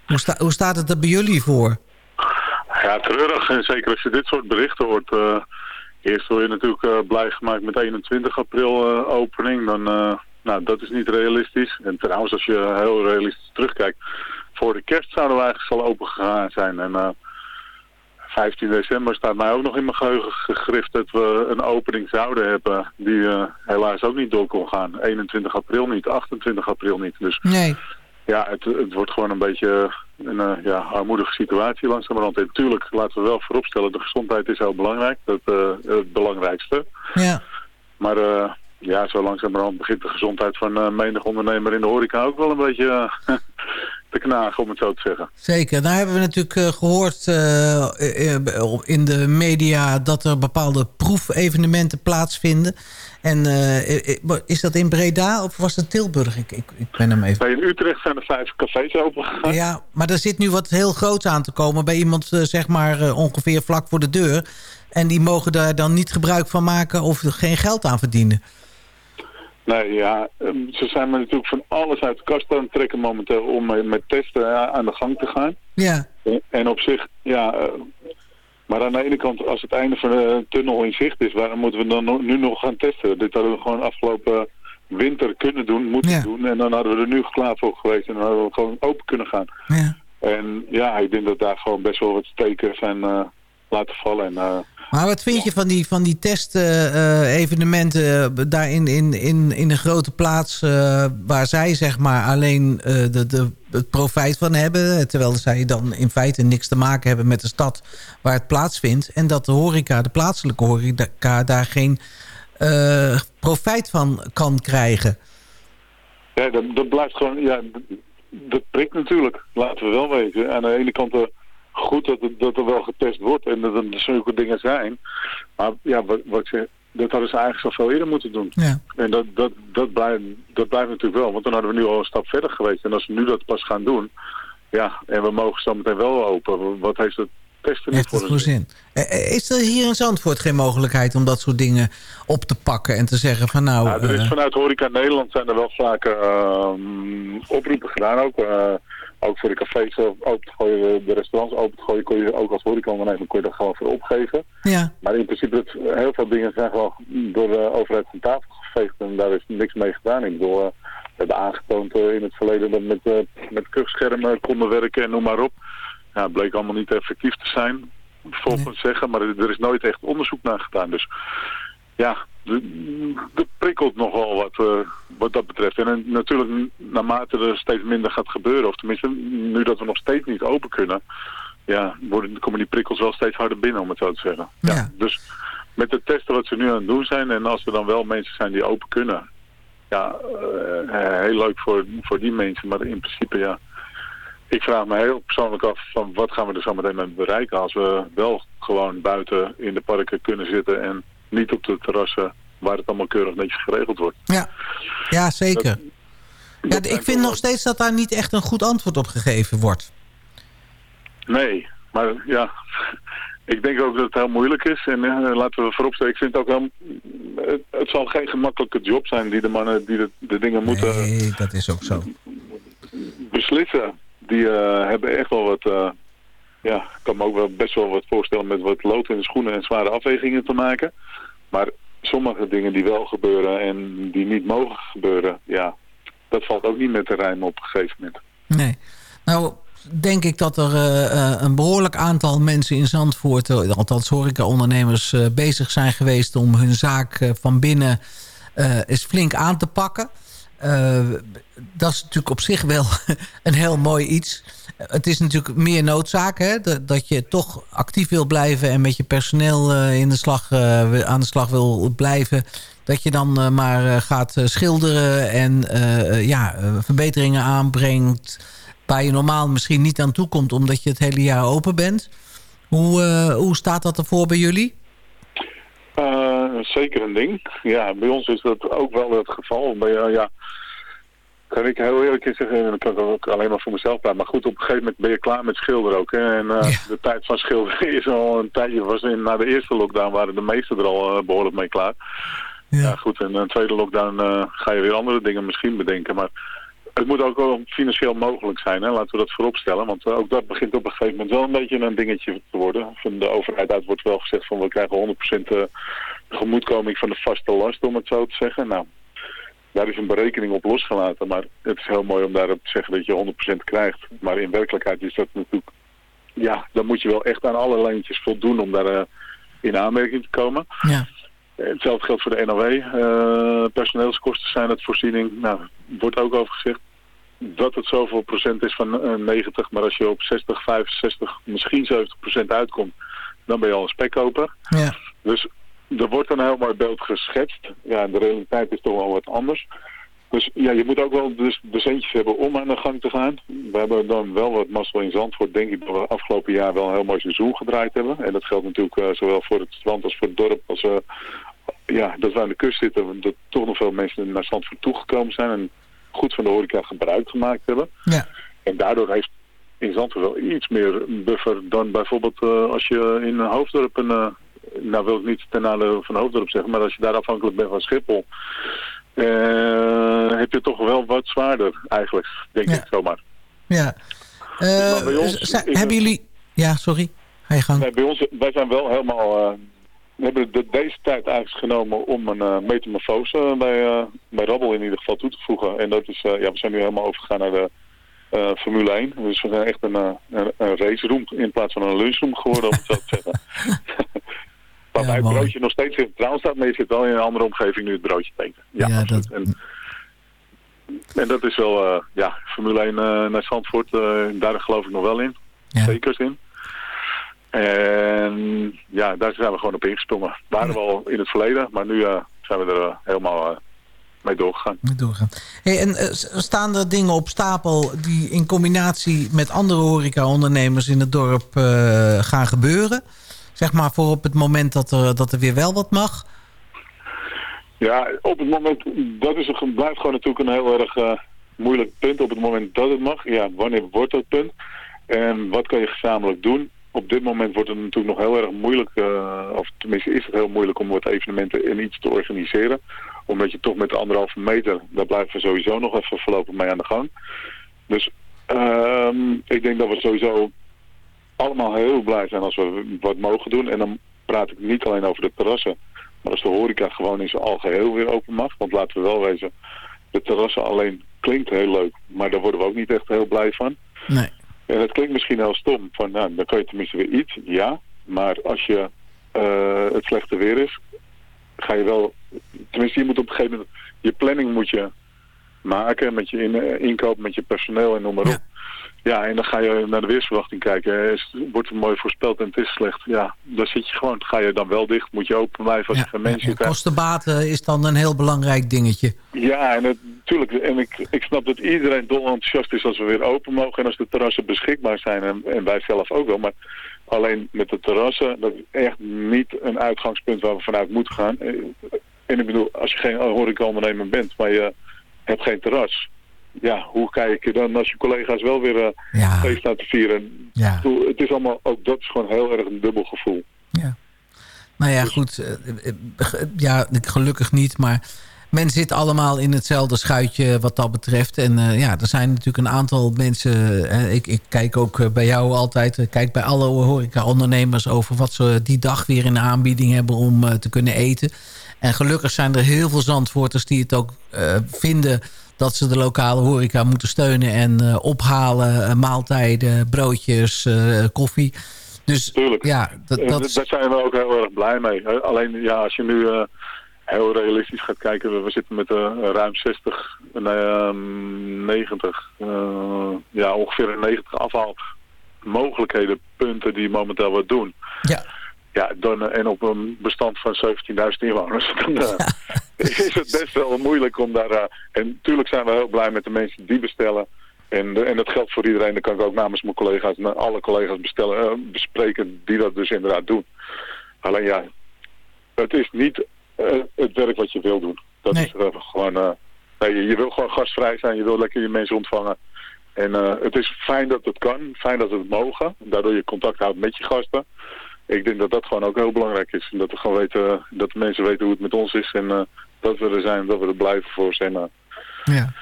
Hoe, sta, hoe staat het er bij jullie voor? Ja, treurig. En zeker als je dit soort berichten hoort. eh, eerst word je natuurlijk eh, blij gemaakt met 21 april eh, opening. Dan, nou, dat is niet realistisch. En trouwens, als je heel realistisch terugkijkt. Voor de kerst zouden we eigenlijk al open gegaan zijn. En eh, 15 december staat mij ook nog in mijn geheugen gegrift dat we een opening zouden hebben. Die helaas ook niet door kon gaan. 21 april niet, 28 april niet. Dus Nee. Ja, het, het wordt gewoon een beetje een eh, ja, armoedige situatie langzamerhand. En natuurlijk, laten we wel vooropstellen, de gezondheid is heel belangrijk. Dat eh, het belangrijkste. Ja. Maar eh, ja, zo langzamerhand begint de gezondheid van menig ondernemer in de horeca ook wel een beetje *laughs* te knagen, om het zo te zeggen. Zeker. Daar hebben we natuurlijk eh, gehoord eh, eh, in de media... dat er bepaalde proefevenementen plaatsvinden. En eh, is dat in Breda of was het Tilburg? Ik, ik, ik ben hem even... Bij in Utrecht zijn er vijf cafés open. Ja, maar er zit nu wat heel groots aan te komen... bij iemand eh, zeg maar eh, ongeveer vlak voor de deur. En die mogen daar dan niet gebruik van maken... of er geen geld aan verdienen. Nee, ja, ehm, ze zijn me natuurlijk van alles uit de kast aan het trekken momenteel om met testen aan de gang te gaan. Ja, En op zich, ja, maar aan de ene kant, als het einde van de tunnel in zicht is, waarom moeten we dan nu nog gaan testen? Dit hadden we gewoon afgelopen winter kunnen doen, moeten Ja. doen. En dan hadden we er nu klaar voor geweest en dan hadden we gewoon open kunnen gaan. ja. En ja, ik denk dat daar gewoon best wel wat steken zijn eh, laten vallen. En, eh, Maar wat vind je van die, van die testevenementen daar in, in, in, in een grote plaats... eh, waar zij zeg maar alleen eh, de, de, het profijt van hebben... terwijl zij dan in feite niks te maken hebben met de stad waar het plaatsvindt... en dat de horeca, de plaatselijke horeca, daar geen eh, profijt van kan krijgen. Ja, dat, dat blijft gewoon, ja, dat, prikt natuurlijk, laten we wel weten. Aan de ene kant eh, goed dat, het- dat er wel getest wordt en dat er zulke dingen zijn. Maar ja, wat, wat ik zeg, dat hadden ze eigenlijk al veel eerder moeten doen. Ja. En dat, dat, dat, blijft, dat blijft natuurlijk wel, want dan hadden we nu al een stap verder geweest. En als we nu dat pas gaan doen, ja, en we mogen zo meteen wel open, wat heeft het testen niet voor voor zin? Eh, eh, Is er hier in Zandvoort geen mogelijkheid om dat soort dingen op te pakken... en te zeggen van nou... Ja, er is eh, vanuit Horeca Nederland zijn er wel vaak ehm, oproepen gedaan ook. eh, ook voor de cafés open te gooien, de restaurants open te gooien, kon je ook als horeca-ondernemer kon je daar gewoon voor opgeven. ja, Maar in principe, het, heel veel dingen zijn gewoon door de overheid van tafel geveegd en daar is niks mee gedaan. Ik bedoel, eh, we hebben aangetoond eh, in het verleden dat we met, eh, met kuchschermen konden werken en noem maar op. Ja, het bleek allemaal niet effectief te zijn, volgens zeggen, maar er is nooit echt onderzoek naar gedaan. Dus ja, er er prikkelt nogal wat, eh, wat dat betreft. En, eh, natuurlijk, naarmate er steeds minder gaat gebeuren, of tenminste nu dat we nog steeds niet open kunnen, ja, worden, komen die prikkels wel steeds harder binnen, om het zo te zeggen. Ja. Dus met de testen wat ze nu aan het doen zijn, en als er dan wel mensen zijn die open kunnen, ja, eh, heel leuk voor, voor die mensen, maar in principe ja. Ik vraag me heel persoonlijk af van wat gaan we er zo meteen mee bereiken als we wel gewoon buiten in de parken kunnen zitten en niet op de terrassen waar het allemaal keurig netjes geregeld wordt. ja. ja, zeker. Dat- Ja, dat ik vind nog steeds dat daar niet echt een goed antwoord op gegeven wordt. Nee, maar ja, ik denk ook dat het heel moeilijk is. En eh, laten we vooropstellen, ik vind het ook wel... Het, het zal geen gemakkelijke job zijn die de mannen die de, de dingen moeten Nee, dat is ook zo. beslissen. Die eh, hebben echt wel wat... eh, ja, ik kan me ook wel best wel wat voorstellen met wat lood in de schoenen en zware afwegingen te maken. Maar sommige dingen die wel gebeuren en die niet mogen gebeuren, ja, dat valt ook niet met te rijmen op een gegeven moment. Nee. Nou, denk ik dat er eh, eh, een behoorlijk aantal mensen in Zandvoort... eh, althans horecaondernemers, eh bezig zijn geweest... om hun zaak van binnen eens flink aan te pakken. Eh, dat is natuurlijk op zich wel *laughs* een heel mooi iets. Het is natuurlijk meer noodzaak, hè? Dat, je toch actief wil blijven... en met je personeel eh, in de slag, eh, aan de slag wil blijven... dat je dan maar gaat schilderen en ja, verbeteringen aanbrengt... waar je normaal misschien niet aan toe komt... omdat je het hele jaar open bent. Hoe, hoe staat dat ervoor bij jullie? Eh, zeker een ding. Ja, bij ons is dat ook wel het geval. Bij, ja, kan ik heel eerlijk zeggen, en dan kan ik ook alleen maar voor mezelf praten. Maar goed, op een gegeven moment ben je klaar met schilderen ook. Hè? En eh, de tijd van schilderen *laughs* is al een tijdje. Was in, na de eerste lockdown waren de meesten er al eh, behoorlijk mee klaar. Ja, goed, en een tweede lockdown ga je weer andere dingen misschien bedenken. Maar het moet ook wel financieel mogelijk zijn, hè? laten we dat vooropstellen. Want eh, ook dat begint op een gegeven moment wel een beetje een dingetje te worden. Van de overheid uit wordt wel gezegd van we krijgen 100% eh, tegemoetkoming van de vaste last, om het zo te zeggen. Nou, daar is een berekening op losgelaten. Maar het is heel mooi om daarop te zeggen dat je 100% krijgt. Maar in werkelijkheid is dat natuurlijk... Ja, dan moet je wel echt aan alle lijntjes voldoen om daar eh, in aanmerking te komen. Ja. Hetzelfde geldt voor de NOW. Eh, personeelskosten zijn het voorziening. Nou, wordt ook over gezegd dat het zoveel procent is van eh, 90. Maar als je op 60, 65, misschien 70 procent uitkomt, dan ben je al een spekkoper. Ja. Dus er wordt een heel mooi beeld geschetst. Ja, de realiteit is toch wel wat anders. Dus ja, je moet ook wel dus de centjes hebben om aan de gang te gaan. We hebben dan wel wat mazzel in Zandvoort. Denk ik dat we afgelopen jaar wel een heel mooi seizoen gedraaid hebben. En dat geldt natuurlijk eh, zowel voor het strand als voor het dorp. Als, ja, dat we aan de kust zitten. Dat toch nog veel mensen naar Zandvoort toegekomen zijn. En goed van de horeca gebruik gemaakt hebben. Ja. En daardoor heeft in Zandvoort wel iets meer buffer dan bijvoorbeeld eh, als je in een hoofddorp een... eh, nou wil ik niet ten nadele van hoofddorp zeggen, maar als je daar afhankelijk bent van Schiphol... eh, heb je toch wel wat zwaarder eigenlijk, denk ik zomaar. Ja. Eh, Maar bij ons hebben jullie... Ja, sorry. Ga je gang. Nee, bij ons, wij zijn wel helemaal... eh, we hebben de, deze tijd eigenlijk genomen om een eh metamorfose bij, bij Rabbel in ieder geval toe te voegen. En dat is, ja, we zijn nu helemaal overgegaan naar de Formule 1. Dus we zijn echt een, een, een raceroom in plaats van een lunchroom geworden, om het zo te zeggen. *laughs* Waarbij het mooi. broodje nog steeds in het trouwen staat, maar je zit wel in een andere omgeving nu het broodje te eten. Ja, Ja, absoluut. En, en dat is wel, eh, ja, Formule 1 eh, naar Zandvoort, eh, daar geloof ik nog wel in. Zeker in. En ja, daar zijn we gewoon op ingesprongen. Waren we al in het verleden, maar nu zijn we er helemaal mee doorgegaan. Mee doorgaan. Hey, en staan er dingen op stapel die in combinatie met andere horecaondernemers in het dorp gaan gebeuren? Zeg maar voor op het moment dat er, dat er weer wel wat mag. Ja, op het moment, dat is een, blijft gewoon natuurlijk een heel erg eh, moeilijk punt. Op het moment dat het mag, ja, wanneer wordt dat punt? En wat kan je gezamenlijk doen? Op dit moment wordt het natuurlijk nog heel erg moeilijk, eh, of tenminste is het heel moeilijk om wat evenementen en iets te organiseren. Omdat je toch met de anderhalve meter, daar blijven we sowieso nog even voorlopig mee aan de gang. Dus ehm, ik denk dat we sowieso allemaal heel blij zijn als we wat mogen doen. En dan praat ik niet alleen over de terrassen, maar als de horeca gewoon in zijn algeheel weer open mag. Want laten we wel wezen, de terrassen alleen klinkt heel leuk, maar daar worden we ook niet echt heel blij van. Nee. En het klinkt misschien heel stom, van nou, dan kan je tenminste weer iets, ja. Maar als je eh, het slechte weer is, ga je wel... Tenminste, je moet op een gegeven moment... Je planning moet je maken met je in, eh, inkoop, met je personeel en noem maar op. Ja, en dan ga je naar de weersverwachting kijken. Is, wordt het mooi voorspeld en het is slecht. Ja, dan zit je gewoon. Ga je dan wel dicht? Moet je open blijven als je geen mensen En krijgt? kostenbaten is dan een heel belangrijk dingetje. Ja, en natuurlijk. En ik, ik snap dat iedereen dol enthousiast is als we weer open mogen en als de terrassen beschikbaar zijn. En, en wij zelf ook wel. Maar alleen met de terrassen, dat is echt niet een uitgangspunt waar we vanuit moeten gaan. Eh, En ik bedoel, als je geen horecaondernemer bent, maar je hebt geen terras. Ja, hoe kijk je dan als je collega's wel weer eh feest staan te vieren? Ja. Het is allemaal, ook dat is gewoon heel erg een dubbel gevoel. Nou ja, goed. eh, eh, Ja, gelukkig niet, maar men zit allemaal in hetzelfde schuitje wat dat betreft. En ja, er zijn natuurlijk een aantal mensen... eh, ik, ik kijk ook bij jou altijd, ik kijk bij alle horeca-ondernemers... over wat ze die dag weer in de aanbieding hebben om te kunnen eten. En gelukkig zijn er heel veel zandvoorters die het ook eh, vinden... dat ze de lokale horeca moeten steunen en eh, ophalen. eh, maaltijden, broodjes, koffie. Dus Tuurlijk. ja, dat, dat Daar zijn we ook heel erg blij mee. Alleen ja, als je nu heel realistisch gaat kijken, we, zitten met eh, ruim 60, nee, ehm, 90, eh, ja ongeveer 90 afhaalmogelijkheden, punten die momenteel wat doen. Ja. Ja, dan, eh, en op een bestand van 17.000 inwoners, *laughs* dan eh, is het best wel moeilijk om daar... eh, en natuurlijk zijn we heel blij met de mensen die bestellen. En, de- en dat geldt voor iedereen. Dat kan ik ook namens mijn collega's, en alle collega's bestellen, eh, bespreken die dat dus inderdaad doen. Alleen ja, het is niet eh, het werk wat je wil doen. Dat Nee. is eh, gewoon... eh, nee, je, je wil gewoon gastvrij zijn, je wil lekker je mensen ontvangen. En eh, het is fijn dat het kan, fijn dat het mogen. Daardoor je contact houdt met je gasten. Ik denk dat dat gewoon ook heel belangrijk is. En dat we gewoon weten, dat de mensen weten hoe het met ons is. En eh, dat we er zijn, dat we er blijven voor zijn. eh. Ja.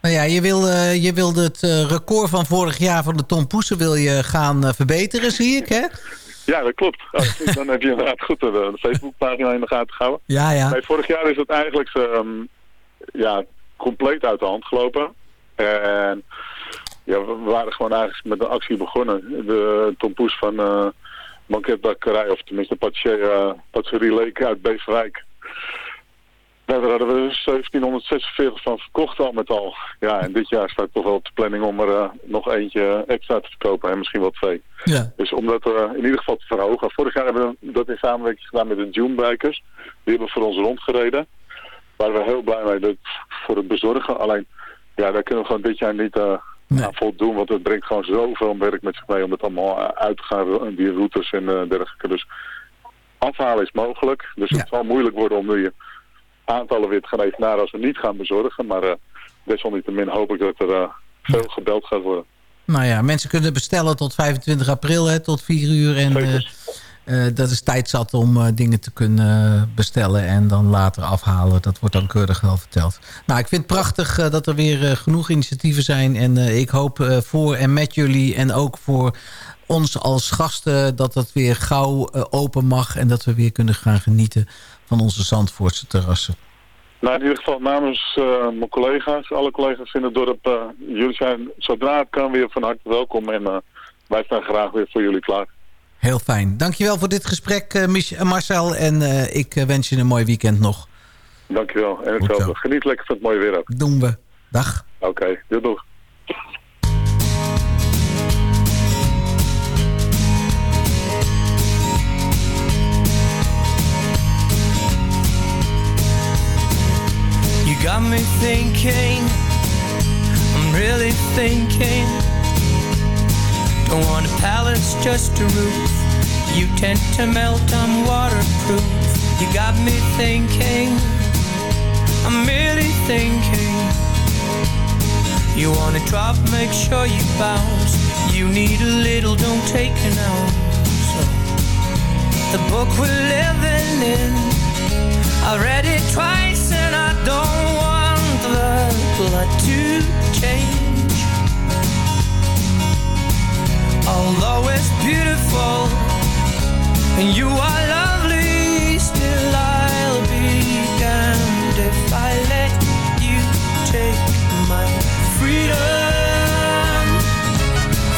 Nou ja, je wil, eh, je wilde het eh, record van vorig jaar van de Tom Poesen wil je gaan eh, verbeteren, zie ik, hè? Ja, dat klopt. Oh, *laughs* dan heb je inderdaad goed de, Facebookpagina in de gaten gehouden. Ja, ja. Nee, vorig jaar is het eigenlijk ehm, ja, compleet uit de hand gelopen. En ja, we waren gewoon eigenlijk met een actie begonnen. De Tom Poes van eh Banketbakkerij, of tenminste patisserie, eh, patisserie Leek uit Beverwijk. Daar hadden we 1746 van verkocht al met al. Ja, en dit jaar staat toch wel op de planning om er eh, nog eentje extra te verkopen en misschien wel twee. Ja. Dus om dat eh, in ieder geval te verhogen. Vorig jaar hebben we dat in samenwerking gedaan met de Junebikers. Die hebben voor ons rondgereden. Waar we heel blij mee dat voor het bezorgen. Alleen, ja, daar kunnen we gewoon dit jaar niet eh Nee. aan voldoen. Want het brengt gewoon zoveel werk met zich mee om het allemaal eh, uit te gaan. en Die routes en eh, dergelijke. Dus afhalen is mogelijk. Dus Ja. het zal moeilijk worden om nu aantallen weer te gaan evenaren als we niet gaan bezorgen. Maar eh, desalniettemin hoop ik dat er eh, veel gebeld gaat worden. Nou ja, mensen kunnen bestellen tot 25 april, hè, tot 4 uur. En eh, eh, dat is tijd zat om eh, dingen te kunnen bestellen en dan later afhalen. Dat wordt dan keurig wel verteld. Nou, ik vind het prachtig eh, dat er weer eh, genoeg initiatieven zijn. En eh, ik hoop eh, voor en met jullie en ook voor ons als gasten... dat dat weer gauw eh, open mag en dat we weer kunnen gaan genieten van onze Zandvoortse terrassen. Nou, in ieder geval namens eh, mijn collega's, alle collega's in het dorp, eh, jullie zijn zodra het kan weer van harte welkom en eh, wij staan graag weer voor jullie klaar. Heel fijn. Dankjewel voor dit gesprek, eh, eh, Marcel. En eh, ik wens je een mooi weekend nog. Dankjewel en hetzelfde. Geniet lekker van het mooie weer ook. Doen we. Dag. Oké, doei doei. You got me thinking, I'm really thinking. Don't want a palace, just a roof. You tend to melt, I'm waterproof. You got me thinking, I'm really thinking. You wanna drop, make sure you bounce. You need a little, don't take an ounce. So, the book we're living in. I read it twice and I don't want the plot to change. Although it's beautiful and you are lovely, still I'll be damned if I let you take my freedom.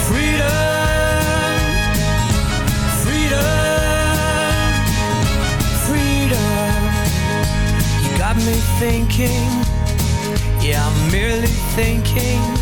Freedom. Freedom. Freedom. You got me thinking, yeah, I'm merely thinking.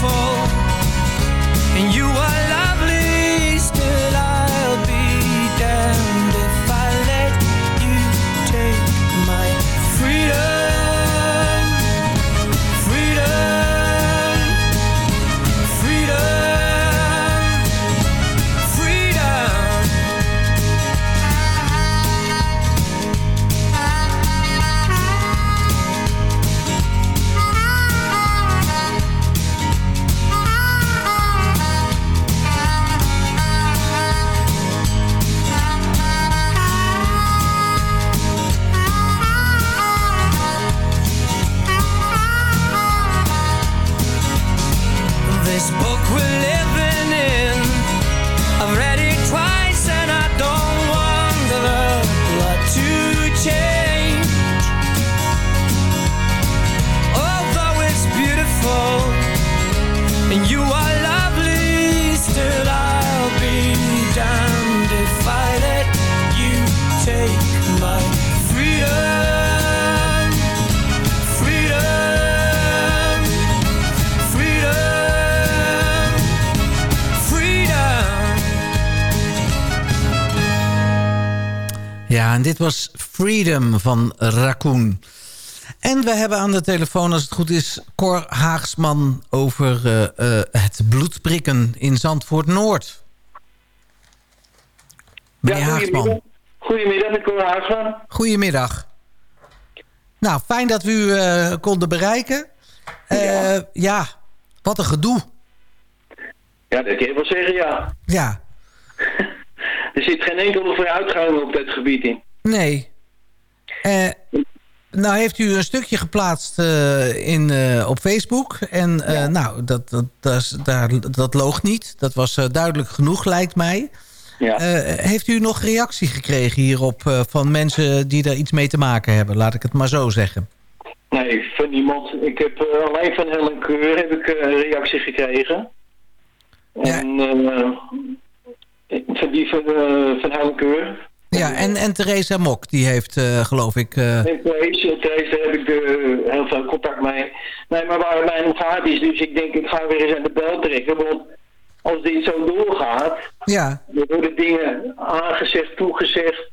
beautiful Ja, en dit was Freedom van Raccoon. En we hebben aan de telefoon, als het goed is, Cor Haagsman... over eh, eh, het bloedprikken in Zandvoort-Noord. Meneer Haagsman, Goedemiddag, ik kom Haagsman. goedemiddag. Nou, fijn dat we u eh, konden bereiken. Eh, ja. wat een gedoe. Ja, dat kan je wel zeggen, ja. Ja, *laughs* Er zit geen enkele vooruitgang op dat gebied in. nee. Eh, nou heeft u een stukje geplaatst eh, in, eh, op Facebook. En eh, nou, dat, dat, dat, daar, dat loog niet. Dat was duidelijk genoeg, lijkt mij. Ja. Heeft u nog reactie gekregen hierop van mensen die daar iets mee te maken hebben? Laat ik het maar zo zeggen. Nee, van niemand. Ik heb alleen van Helen Keur heb ik een reactie gekregen. En eh, van die van, eh, van. Ja, en, en Theresa Mok, die heeft, eh, geloof ik... En Therese, Therese, daar heb ik heel veel contact mee. Nee, maar waar mijn gaat is, dus ik denk ik ga weer eens aan de bel trekken. Want als dit zo doorgaat, ja, er worden dingen aangezegd, toegezegd.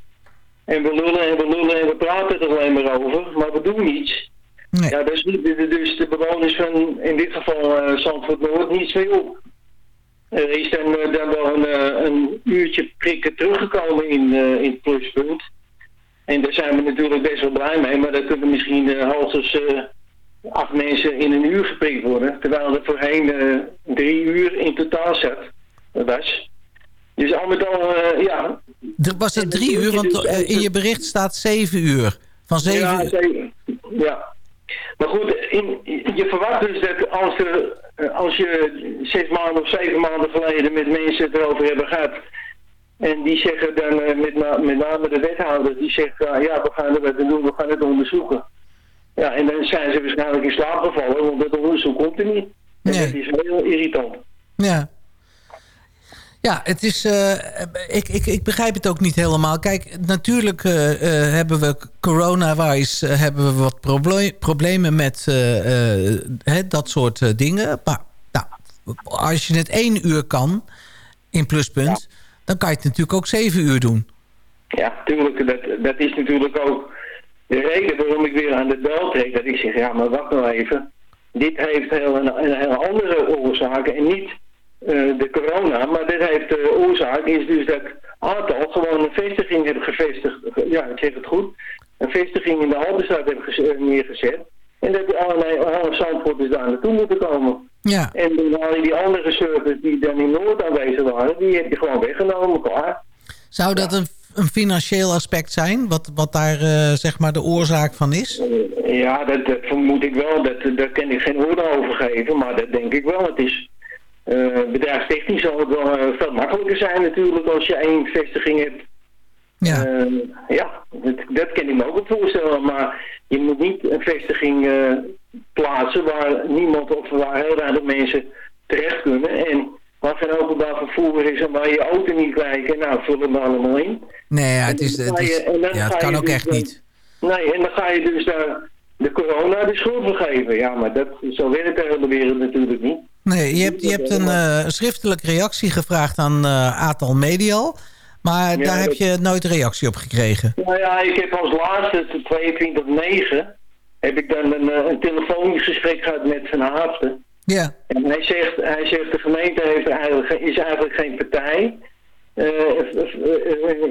En we lullen en we lullen en we praten er alleen maar over, maar we doen niets. nee. Ja, dus, dus de bewoners van in dit geval eh Zandvoort Noord niet veel. Er is dan, eh, dan wel een, eh, een uurtje prikken teruggekomen in, eh, in het pluspunt. En daar zijn we natuurlijk best wel blij mee, maar dan kunnen misschien hoogstens acht mensen in een uur geprikt worden. Terwijl er voorheen drie uur in totaal zat. Dat was. Dus al met al, ja, was het drie uur, want in je bericht staat zeven uur. Van zeven ja, uur. zeker. ja. Maar goed, in, je verwacht dus dat als, er, als je zes maanden of zeven maanden geleden met mensen het erover hebben gehad. En die zeggen dan, eh, met, na- met name de wethouder, die zegt, ja we gaan er wat aan doen, we gaan het onderzoeken. Ja, en dan zijn ze waarschijnlijk in slaap gevallen, want dat onderzoek komt er niet. En Nee. dat is heel irritant. Ja. Ja, het is, eh, ik, ik, ik begrijp het ook niet helemaal. Kijk, natuurlijk eh, eh, hebben we corona-wise eh, hebben we wat proble- problemen met hè, dat soort dingen. Maar nou, als je het één uur kan in pluspunt, dan kan je het natuurlijk ook zeven uur doen. Ja, tuurlijk. Dat, dat is natuurlijk ook de reden waarom ik weer aan de bel trek. Dat ik zeg, ja, maar wacht nou even. Dit heeft heel een, een heel andere oorzaken en niet de corona. Maar dit heeft de oorzaak is dus dat aantal gewoon een vestiging hebben gevestigd. Ja, ik zeg het goed. Een vestiging in de Haldenstad hebben eh, neergezet. En dat die allerlei alle zandvoorters daar naartoe moeten komen. Ja, En dan je die andere servers die dan in Noord aanwezig waren, die heb je gewoon weggenomen, klaar. zou dat een, een financieel aspect zijn? Wat, wat daar eh, zeg maar de oorzaak van is? Ja, dat, dat vermoed ik wel. Dat, daar kan ik geen oordeel over geven, maar dat denk ik wel. Het is eh bedrijfstechnisch zal het wel eh, veel makkelijker zijn natuurlijk als je één vestiging hebt. Ja. Eh, ja, dat, dat kan ik me ook wel voorstellen. Maar je moet niet een vestiging plaatsen waar niemand of waar heel weinig mensen terecht kunnen. En waar geen openbaar vervoer is en waar je auto niet kwijt kan. Nou, vul hem allemaal in. Nee, ja, het, is, het, is, je- ja, het kan ook dus echt dan- niet. Nee, en dan ga je dus daar de corona de schuld voor geven. Ja, maar dat, zo werkt de hele wereld natuurlijk niet. Nee, je hebt, je hebt een eh, schriftelijke reactie gevraagd aan eh Atal Medial. Maar Ja, daar heb je nooit reactie op gekregen. Nou ja, ik heb als laatste, de 22-9, heb ik dan een, eh, een telefonisch gesprek gehad met Van Haafden. Ja, En hij zegt, hij zegt de gemeente heeft eigenlijk, ge- is eigenlijk geen partij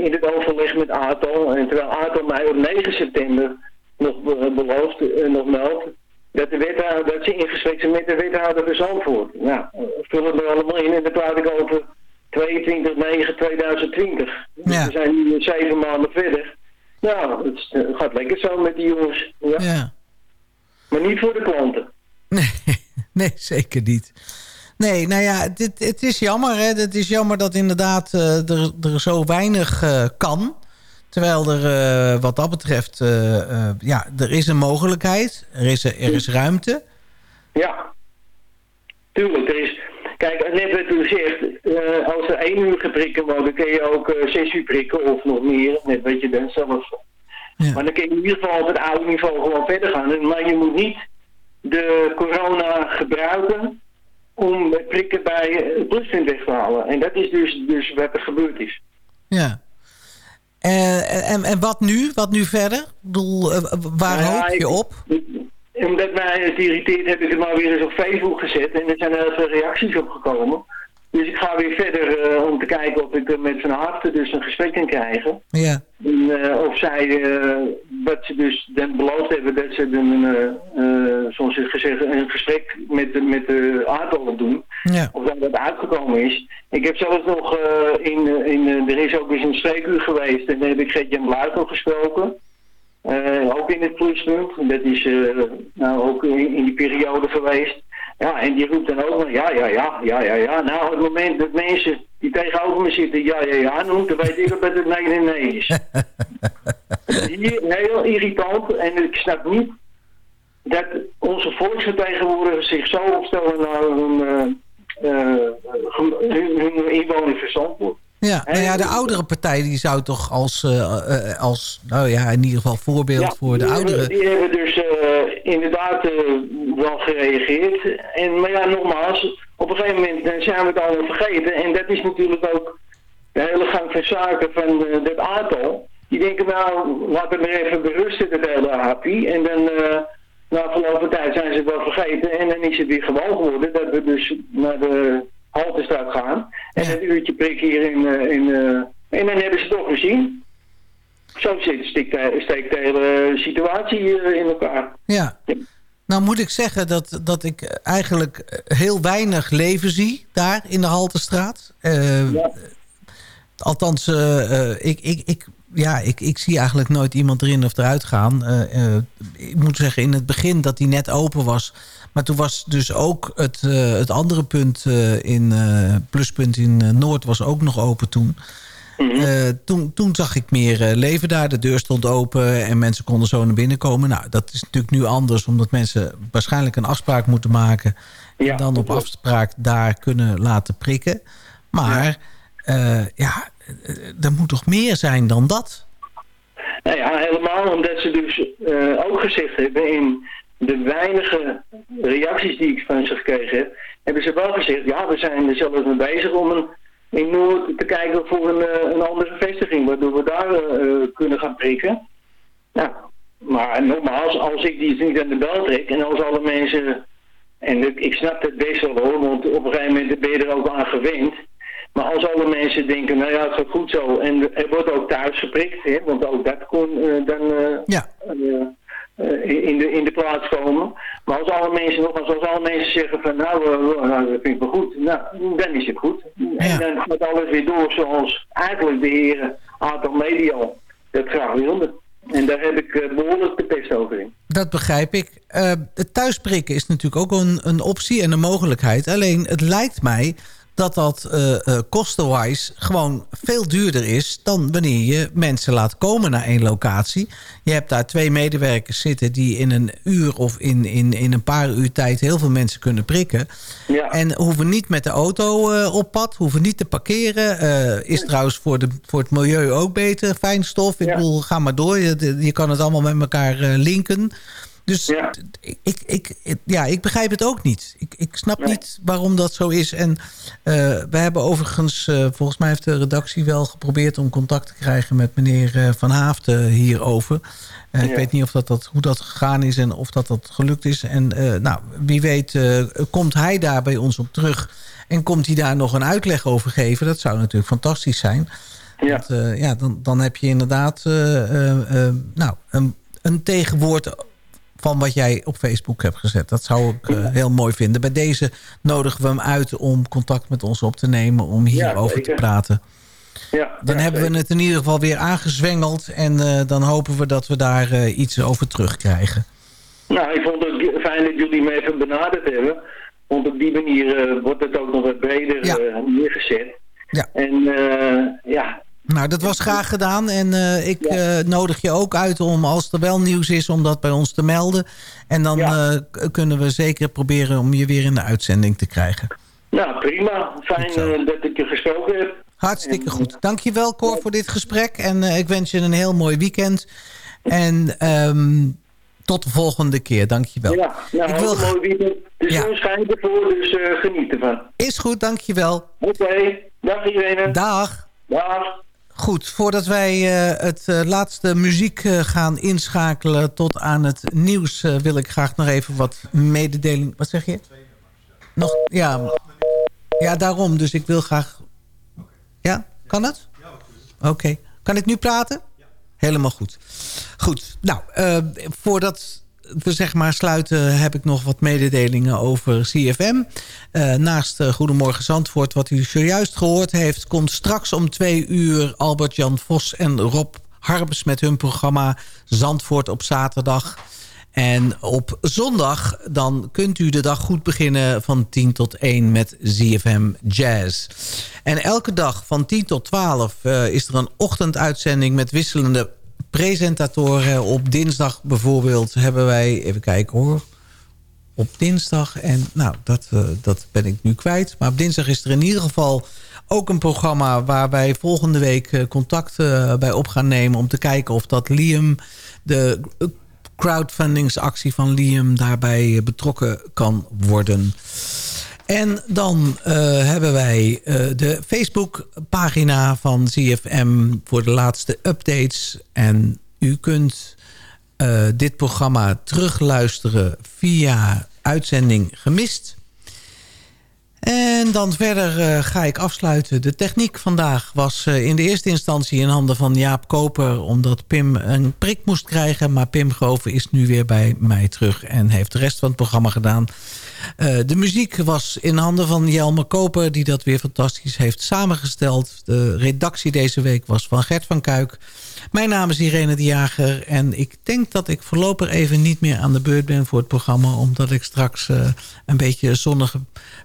in het overleg met ATO. En terwijl ATO mij op 9 september nog be- belooft, eh, nog meldt, dat, de wethouder, dat ze in gesprek zijn met de wethouder van Zandvoort. Nou, vullen we er allemaal in en dan praat ik over 22-9-2020. Dus Ja. we zijn nu zeven maanden verder. Nou, het gaat lekker zo met die jongens. Ja. ja. Maar niet voor de klanten. Nee, *laughs* nee, zeker niet. Nee, nou ja, dit, het is jammer. Hè? Het is jammer dat inderdaad eh, er, er zo weinig eh, kan. Terwijl er eh, wat dat betreft, eh, eh, ja, er is een mogelijkheid. Er is, er is ruimte. Ja, tuurlijk. Er is, kijk, net wat u zegt, als er één uur geprikken wordt, dan kun je ook zes uur prikken of nog meer. Net wat je dan zelf. Ja. Maar dan kun je in ieder geval op het oude niveau gewoon verder gaan. Maar je moet niet de corona gebruiken om het prikken bij het pluspunt weg te halen. En dat is dus, dus wat er gebeurd is. Ja. Eh, en, en wat nu? Wat nu verder? Ik bedoel, eh, waar Nou hoop je ik- op? Omdat mij het irriteert, heb ik het maar weer eens op Facebook gezet. En er zijn heel veel reacties op gekomen. Dus ik ga weer verder eh, om te kijken of ik eh, met Van Harte dus een gesprek kan krijgen. Ja. En, eh, of zij, eh, wat ze dus dan beloofd hebben, dat ze een, zoals ze gezegd, een gesprek met, de- met de aardollen doen. Ja. Of dat dat uitgekomen is. Ik heb zelfs nog in, in er is ook eens een spreekuur geweest en daar heb ik Gert-Jan Bluit nog gesproken. Ook in het pluspunt. Dat is nou ook in, in die periode geweest. Ja, en die roept dan ook nog, ja, ja, ja, ja, ja, ja. Nou, het moment dat mensen die tegenover me zitten, ja, ja, ja, noemt, dan weet ik dat het nee, nee, nee *laughs* is. Hier heel irritant en ik snap niet dat onze volksvertegenwoordigers zich zo opstellen naar hun, eh, hun, hun inwoners verstand wordt. Ja, nou ja, de oudere partij die zou toch als, eh, eh, als nou ja, in ieder geval voorbeeld voor de ouderen... Die hebben dus eh, inderdaad wel gereageerd. En, maar ja, nogmaals, op een gegeven moment zijn we het allemaal vergeten. En dat is natuurlijk ook de hele gang van zaken van dat aantal. Die denken, nou, laten we maar even berusten, dat hele happy. En dan, na verloop van tijd zijn ze het wel vergeten. En dan is het weer gewoon geworden dat we dus naar de Haltestraat gaan. En Ja. een uurtje prikken hier in... eh, in eh, en dan hebben ze het toch gezien. Zo zit, steekt, de- steekt de hele situatie eh, in elkaar. Ja. Nou moet ik zeggen dat, dat ik eigenlijk heel weinig leven zie daar in de Haltestraat. Ja. Althans, ik, ik, ik, ja, ik, ik zie eigenlijk nooit iemand erin of eruit gaan. Ik moet zeggen, in het begin dat die net open was. Maar toen was dus ook het, eh, het andere punt eh, in eh, pluspunt in Noord was ook nog open toen. Eh, toen, toen zag ik meer leven daar. De deur stond open en mensen konden zo naar binnen komen. Nou, dat is natuurlijk nu anders, omdat mensen waarschijnlijk een afspraak moeten maken. Ja, en dan op afspraak daar kunnen laten prikken. Maar ja, ja er moet toch meer zijn dan dat? Nou ja, helemaal omdat ze dus ook gezegd hebben in de weinige reacties die ik van ze gekregen heb, hebben ze wel gezegd, ja, we zijn er zelfs mee bezig om een, in Noord te kijken voor een, eh, een andere vestiging, waardoor we daar eh, kunnen gaan prikken. Nou, maar nogmaals, als ik die niet aan de bel trek en als alle mensen, en ik, ik snap het best wel hoor, want op een gegeven moment ben je er ook aan gewend. Maar als alle mensen denken, nou ja, het gaat goed zo. En er wordt ook thuis geprikt, hè, want ook dat kon eh, dan eh, Ja, eh, eh, in, de, in de plaats komen. Maar als alle mensen nog, als alle mensen zeggen van nou, eh, nou dat vind ik wel goed, nou, dan is het goed. Ja. En dan gaat alles weer door zoals eigenlijk de heren aantal media dat graag wilden. En daar heb ik eh, behoorlijk de pest over in. dat begrijp ik. Eh, het thuisprikken is natuurlijk ook een, een optie en een mogelijkheid. Alleen het lijkt mij dat dat eh, kostenwise gewoon veel duurder is... dan wanneer je mensen laat komen naar één locatie. Je hebt daar twee medewerkers zitten... die in een uur of in, in, in een paar uur tijd heel veel mensen kunnen prikken. Ja. En hoeven niet met de auto eh, op pad, hoeven niet te parkeren. Is trouwens voor, de, voor het milieu ook beter, fijnstof. Ik Ja. bedoel, ga maar door. Je, je kan het allemaal met elkaar linken. Dus Ja. ik, ik, ja, ik begrijp het ook niet. Ik, ik snap Nee. niet waarom dat zo is. En eh, we hebben overigens, eh, volgens mij heeft de redactie wel geprobeerd... om contact te krijgen met meneer eh, Van Haafden hierover. Ik weet niet of dat, dat, hoe dat gegaan is en of dat, dat gelukt is. En nou, wie weet komt hij daar bij ons op terug... en komt hij daar nog een uitleg over geven. Dat zou natuurlijk fantastisch zijn. Ja. Want, ja, dan, dan heb je inderdaad nou, een, een tegenwoord van wat jij op Facebook hebt gezet. Dat zou ik eh, heel mooi vinden. Bij deze nodigen we hem uit om contact met ons op te nemen... om hierover te praten. Ja, Dan ja, hebben we het in ieder geval weer aangezwengeld... en eh, dan hopen we dat we daar eh, iets over terugkrijgen. Nou, ik vond het fijn dat jullie me even benaderd hebben. Want op die manier wordt het ook nog wat breder neergezet. Ja. En ja, Nou, dat was graag gedaan. En eh, ik eh, nodig je ook uit om, als er wel nieuws is, om dat bij ons te melden. En dan Ja. eh, kunnen we zeker proberen om je weer in de uitzending te krijgen. nou prima. Fijn dat ik je gesproken heb. Hartstikke goed. Dankjewel Cor voor dit gesprek. En ik wens je een heel mooi weekend. En ehm, tot de volgende keer. Dankjewel. Ja, nou, Ik wil- wil... mooi weekend. De Ja. schijnt ervoor, dus geniet ervan. Is goed, dankjewel. Oké, dag iedereen. Dag. Dag. Goed, voordat wij eh, het eh, laatste muziek eh, gaan inschakelen tot aan het nieuws... wil ik graag nog even wat mededeling... Wat zeg je? Nog, ja, ja, daarom. Dus ik wil graag... Ja, kan het? Oké. Kan ik nu praten? Helemaal goed. Goed, nou, voordat we zeg maar sluiten... heb ik nog wat mededelingen over CFM. Eh, naast eh, Goedemorgen Zandvoort, wat u zojuist gehoord heeft... komt straks om twee uur Albert-Jan Vos en Rob Harbes... met hun programma Zandvoort op zaterdag... En op zondag dan kunt u de dag goed beginnen van 10 tot 1 met ZFM Jazz. En elke dag van 10 tot 12 eh, is er een ochtenduitzending met wisselende presentatoren. Op dinsdag bijvoorbeeld hebben wij, even kijken hoor, op dinsdag. En nou, dat, eh, dat ben ik nu kwijt. Maar op dinsdag is er in ieder geval ook een programma... waar wij volgende week eh, contact eh, bij op gaan nemen... om te kijken of dat Liam, de crowdfundingsactie van Liam... daarbij betrokken kan worden. En dan eh, hebben wij eh, de Facebook-pagina van ZFM... voor de laatste updates. En u kunt eh, dit programma terugluisteren via uitzending gemist. En dan verder eh, ga ik afsluiten. De techniek vandaag was eh, in de eerste instantie in handen van Jaap Koper... omdat Pim een prik moest krijgen. Maar Pim Groven is nu weer bij mij terug en heeft de rest van het programma gedaan. Eh, de muziek was in handen van Jelmer Koper... die dat weer fantastisch heeft samengesteld. De redactie deze week was van Gert van Kuik. Mijn naam is Irene de Jager en ik denk dat ik voorlopig even niet meer aan de beurt ben voor het programma... omdat ik straks eh, een beetje een zonnige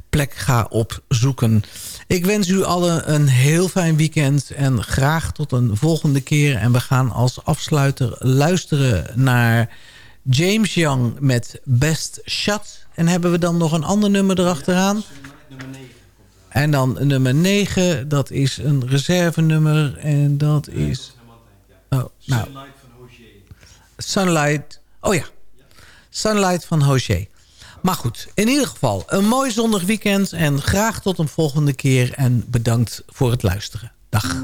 plek ga opzoeken. Ik wens u allen een heel fijn weekend en graag tot een volgende keer. En we gaan als afsluiter luisteren naar James Young met Best Shot. En hebben we dan nog een ander nummer erachteraan? En dan nummer 9, dat is een reservenummer en dat is... Oh, nou. Sunlight. Oh ja. Sunlight van Hozier. Maar goed, in ieder geval een mooi zondag weekend... en graag tot een volgende keer en bedankt voor het luisteren. Dag.